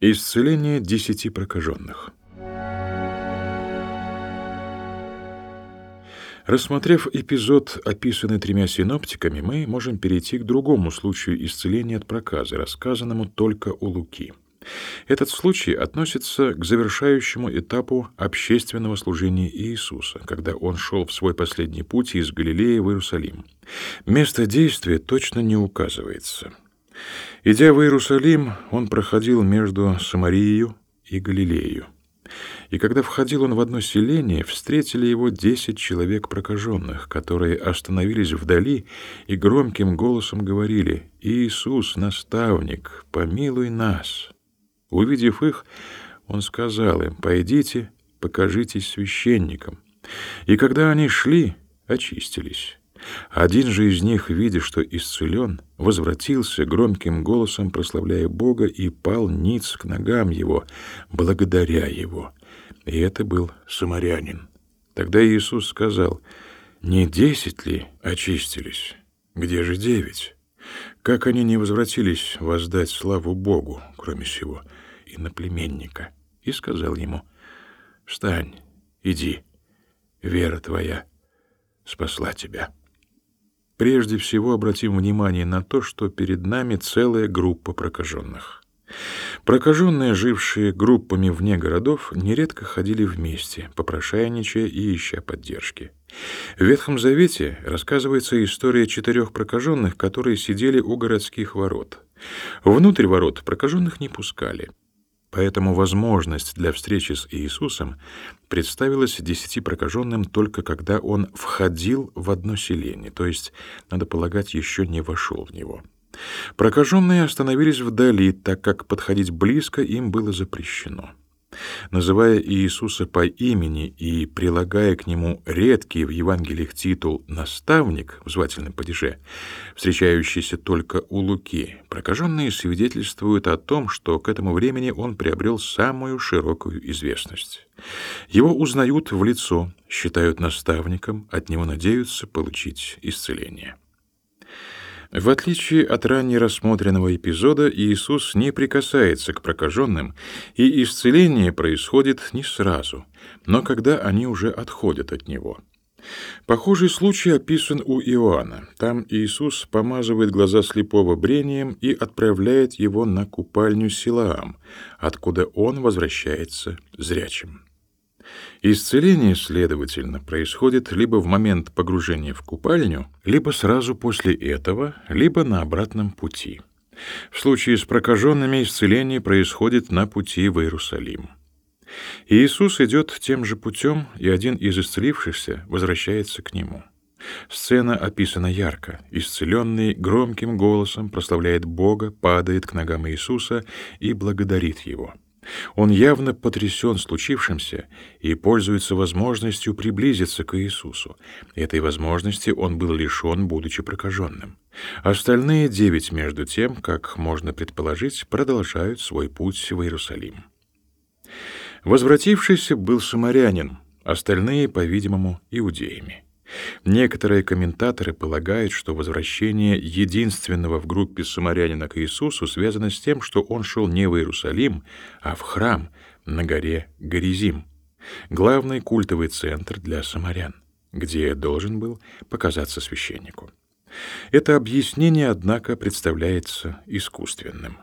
Исцеление десяти прокаженных. Рассмотрев эпизод, описанный тремя синоптиками, мы можем перейти к другому случаю исцеления от проказы, рассказанному только у Луки. Этот случай относится к завершающему этапу общественного служения Иисуса, когда он шел в свой последний путь из Галилеи в Иерусалим. Место действия точно не указывается. Идя в Иерусалим, он проходил между Самарией и Галилеей. И когда входил он в одно селение, встретили его десять человек прокаженных, которые остановились вдали и громким голосом говорили «Иисус, наставник, помилуй нас». Увидев их, он сказал им «Пойдите, покажитесь священникам». И когда они шли, очистились. Один же из них, видя, что исцелен, возвратился громким голосом, прославляя Бога, и пал ниц к ногам его, благодаря его. И это был самарянин. Тогда Иисус сказал, «Не десять ли очистились? Где же девять? Как они не возвратились воздать славу Богу, кроме сего, и на племенника?» И сказал ему, «Встань, иди, вера твоя спасла тебя». Прежде всего обратим внимание на то, что перед нами целая группа прокаженных. Прокаженные, жившие группами вне городов, нередко ходили вместе, попрошайничая и ища поддержки. В Ветхом Завете рассказывается история четырех прокаженных, которые сидели у городских ворот. Внутрь ворот прокаженных не пускали. Поэтому возможность для встречи с Иисусом представилась десяти прокаженным только когда он входил в одно селение, то есть, надо полагать, еще не вошел в него. Прокаженные остановились вдали, так как подходить близко им было запрещено. Называя Иисуса по имени и прилагая к нему редкий в Евангелиях титул «наставник» в звательном падеже, встречающийся только у Луки, прокаженные свидетельствуют о том, что к этому времени он приобрел самую широкую известность. Его узнают в лицо, считают наставником, от него надеются получить исцеление. В отличие от ранее рассмотренного эпизода, Иисус не прикасается к прокаженным, и исцеление происходит не сразу, но когда они уже отходят от Него. Похожий случай описан у Иоанна. Там Иисус помазывает глаза слепого брением и отправляет его на купальню Силаам, откуда он возвращается зрячим. Исцеление, следовательно, происходит либо в момент погружения в купальню, либо сразу после этого, либо на обратном пути. В случае с прокаженными исцеление происходит на пути в Иерусалим. Иисус идет тем же путем, и один из исцелившихся возвращается к нему. Сцена описана ярко. Исцеленный громким голосом прославляет Бога, падает к ногам Иисуса и благодарит Его. Он явно потрясен случившимся и пользуется возможностью приблизиться к Иисусу. Этой возможности он был лишен, будучи прокаженным. Остальные девять, между тем, как можно предположить, продолжают свой путь в Иерусалим. Возвратившийся был самарянин, остальные, по-видимому, иудеями. Некоторые комментаторы полагают, что возвращение единственного в группе самарянина к Иисусу связано с тем, что он шел не в Иерусалим, а в храм на горе Горизим, главный культовый центр для самарян, где должен был показаться священнику. Это объяснение, однако, представляется искусственным.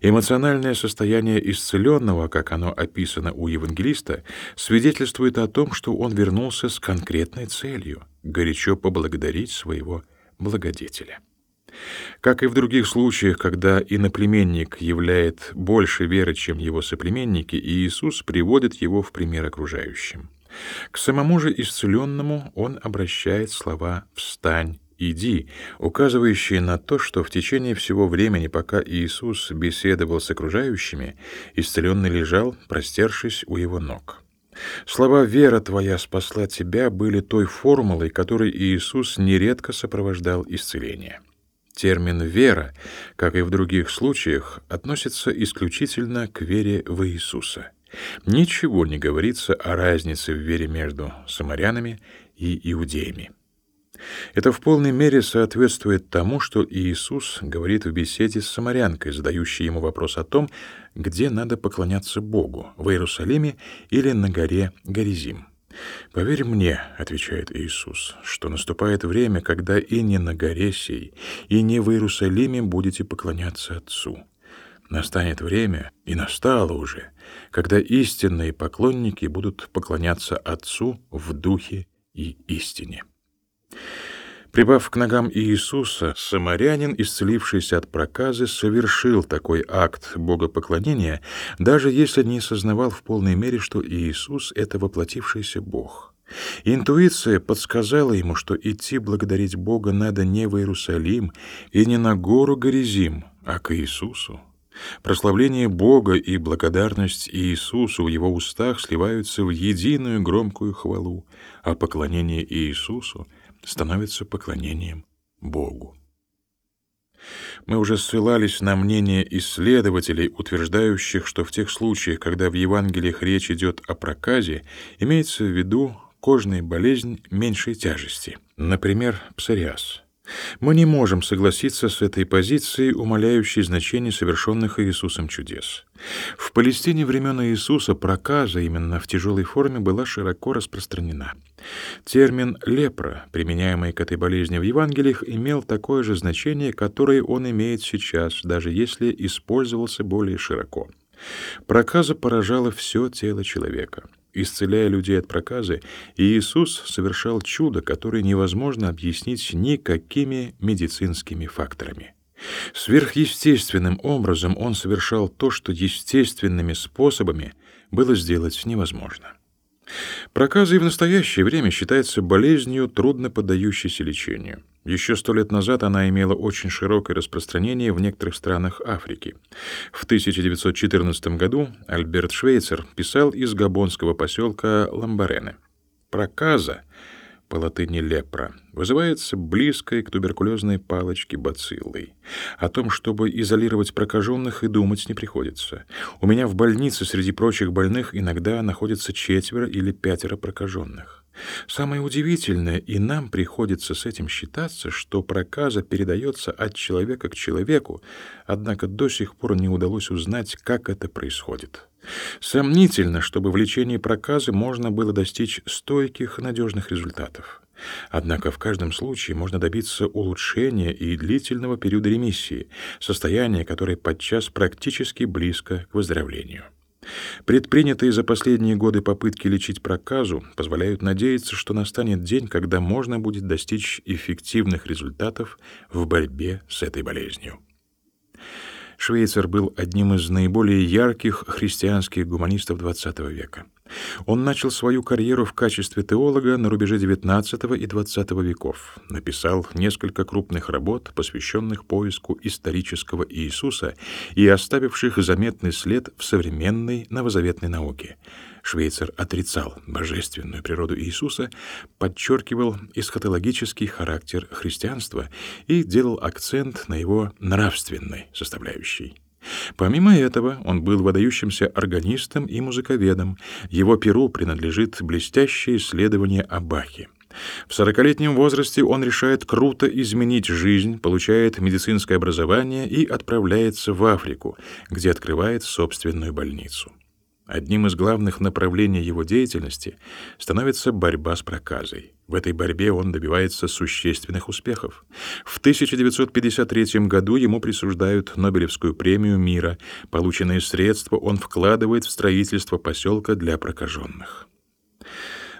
Эмоциональное состояние исцеленного, как оно описано у евангелиста, свидетельствует о том, что он вернулся с конкретной целью — горячо поблагодарить своего благодетеля. Как и в других случаях, когда иноплеменник являет больше веры, чем его соплеменники, Иисус приводит его в пример окружающим. К самому же исцеленному он обращает слова «встань «иди», указывающие на то, что в течение всего времени, пока Иисус беседовал с окружающими, исцеленный лежал, простершись у его ног. Слова «вера твоя спасла тебя» были той формулой, которой Иисус нередко сопровождал исцеление. Термин «вера», как и в других случаях, относится исключительно к вере в Иисуса. Ничего не говорится о разнице в вере между самарянами и иудеями. Это в полной мере соответствует тому, что Иисус говорит в беседе с самарянкой, задающей ему вопрос о том, где надо поклоняться Богу, в Иерусалиме или на горе Горизим. «Поверь мне», — отвечает Иисус, — «что наступает время, когда и не на горе сей, и не в Иерусалиме будете поклоняться Отцу. Настанет время, и настало уже, когда истинные поклонники будут поклоняться Отцу в духе и истине». Прибав к ногам Иисуса, самарянин, исцелившийся от проказы, совершил такой акт богопоклонения, даже если не сознавал в полной мере, что Иисус — это воплотившийся Бог. Интуиция подсказала ему, что идти благодарить Бога надо не в Иерусалим и не на гору Горизим, а к Иисусу. Прославление Бога и благодарность Иисусу в его устах сливаются в единую громкую хвалу, а поклонение Иисусу — становится поклонением Богу. Мы уже ссылались на мнение исследователей, утверждающих, что в тех случаях, когда в Евангелиях речь идет о проказе, имеется в виду кожная болезнь меньшей тяжести, например, псориаз. Мы не можем согласиться с этой позицией, умаляющей значение совершенных Иисусом чудес. В Палестине времен Иисуса проказа именно в тяжелой форме была широко распространена. Термин «лепра», применяемый к этой болезни в Евангелиях, имел такое же значение, которое он имеет сейчас, даже если использовался более широко. Проказа поражала все тело человека. Исцеляя людей от проказы, Иисус совершал чудо, которое невозможно объяснить никакими медицинскими факторами. Сверхъестественным образом он совершал то, что естественными способами было сделать невозможно. Проказа и в настоящее время считается болезнью, трудно поддающейся лечению. Еще сто лет назад она имела очень широкое распространение в некоторых странах Африки. В 1914 году Альберт Швейцер писал из габонского поселка Ламбарене. «Проказа по латыни лепра, вызывается близкой к туберкулезной палочке бациллой. О том, чтобы изолировать прокаженных, и думать не приходится. У меня в больнице среди прочих больных иногда находится четверо или пятеро прокаженных. Самое удивительное, и нам приходится с этим считаться, что проказа передается от человека к человеку, однако до сих пор не удалось узнать, как это происходит. Сомнительно, чтобы в лечении проказы можно было достичь стойких, надежных результатов. Однако в каждом случае можно добиться улучшения и длительного периода ремиссии, состояние, которое подчас практически близко к выздоровлению. Предпринятые за последние годы попытки лечить проказу позволяют надеяться, что настанет день, когда можно будет достичь эффективных результатов в борьбе с этой болезнью. Швейцар был одним из наиболее ярких христианских гуманистов XX века. Он начал свою карьеру в качестве теолога на рубеже XIX и XX веков. Написал несколько крупных работ, посвященных поиску исторического Иисуса и оставивших заметный след в современной новозаветной науке. Швейцар отрицал божественную природу Иисуса, подчеркивал эсхатологический характер христианства и делал акцент на его нравственной составляющей. Помимо этого, он был выдающимся органистом и музыковедом. Его перу принадлежит блестящее исследование о Бахе. В сорокалетнем возрасте он решает круто изменить жизнь, получает медицинское образование и отправляется в Африку, где открывает собственную больницу. Одним из главных направлений его деятельности становится борьба с проказой. В этой борьбе он добивается существенных успехов. В 1953 году ему присуждают Нобелевскую премию мира. Полученные средства он вкладывает в строительство поселка для прокаженных.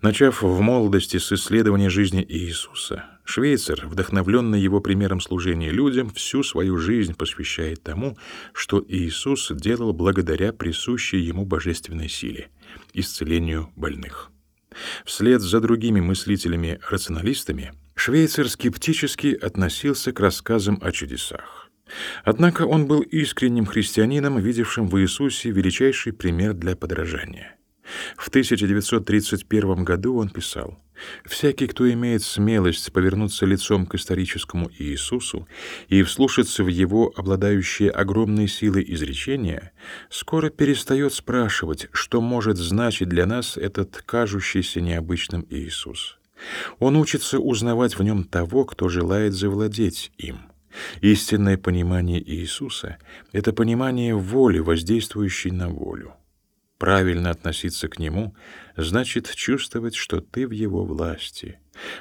Начав в молодости с исследования жизни Иисуса, Швейцар, вдохновленный его примером служения людям, всю свою жизнь посвящает тому, что Иисус делал благодаря присущей ему божественной силе — исцелению больных. Вслед за другими мыслителями-рационалистами Швейцар скептически относился к рассказам о чудесах. Однако он был искренним христианином, видевшим в Иисусе величайший пример для подражания — в 1931 году он писал «Всякий, кто имеет смелость повернуться лицом к историческому Иисусу и вслушаться в его обладающие огромной силой изречения, скоро перестает спрашивать, что может значить для нас этот кажущийся необычным Иисус». Он учится узнавать в нем того, кто желает завладеть им. Истинное понимание Иисуса — это понимание воли, воздействующей на волю. Правильно относиться к Нему значит чувствовать, что ты в Его власти.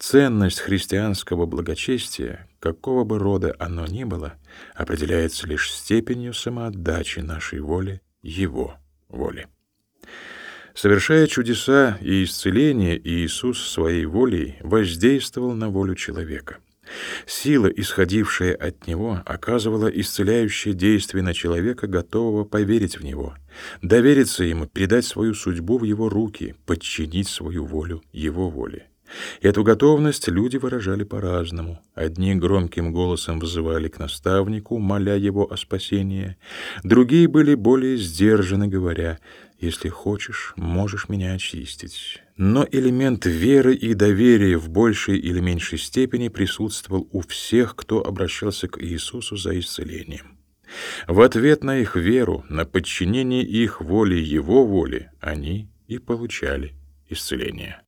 Ценность христианского благочестия, какого бы рода оно ни было, определяется лишь степенью самоотдачи нашей воли Его воле. Совершая чудеса и исцеления, Иисус своей волей воздействовал на волю человека. Сила, исходившая от него, оказывала исцеляющее действие на человека, готового поверить в него, довериться ему, передать свою судьбу в его руки, подчинить свою волю его воле. Эту готовность люди выражали по-разному. Одни громким голосом вызывали к наставнику, моля его о спасении, другие были более сдержаны, говоря «Если хочешь, можешь меня очистить». Но элемент веры и доверия в большей или меньшей степени присутствовал у всех, кто обращался к Иисусу за исцелением. В ответ на их веру, на подчинение их воле Его воле, они и получали исцеление.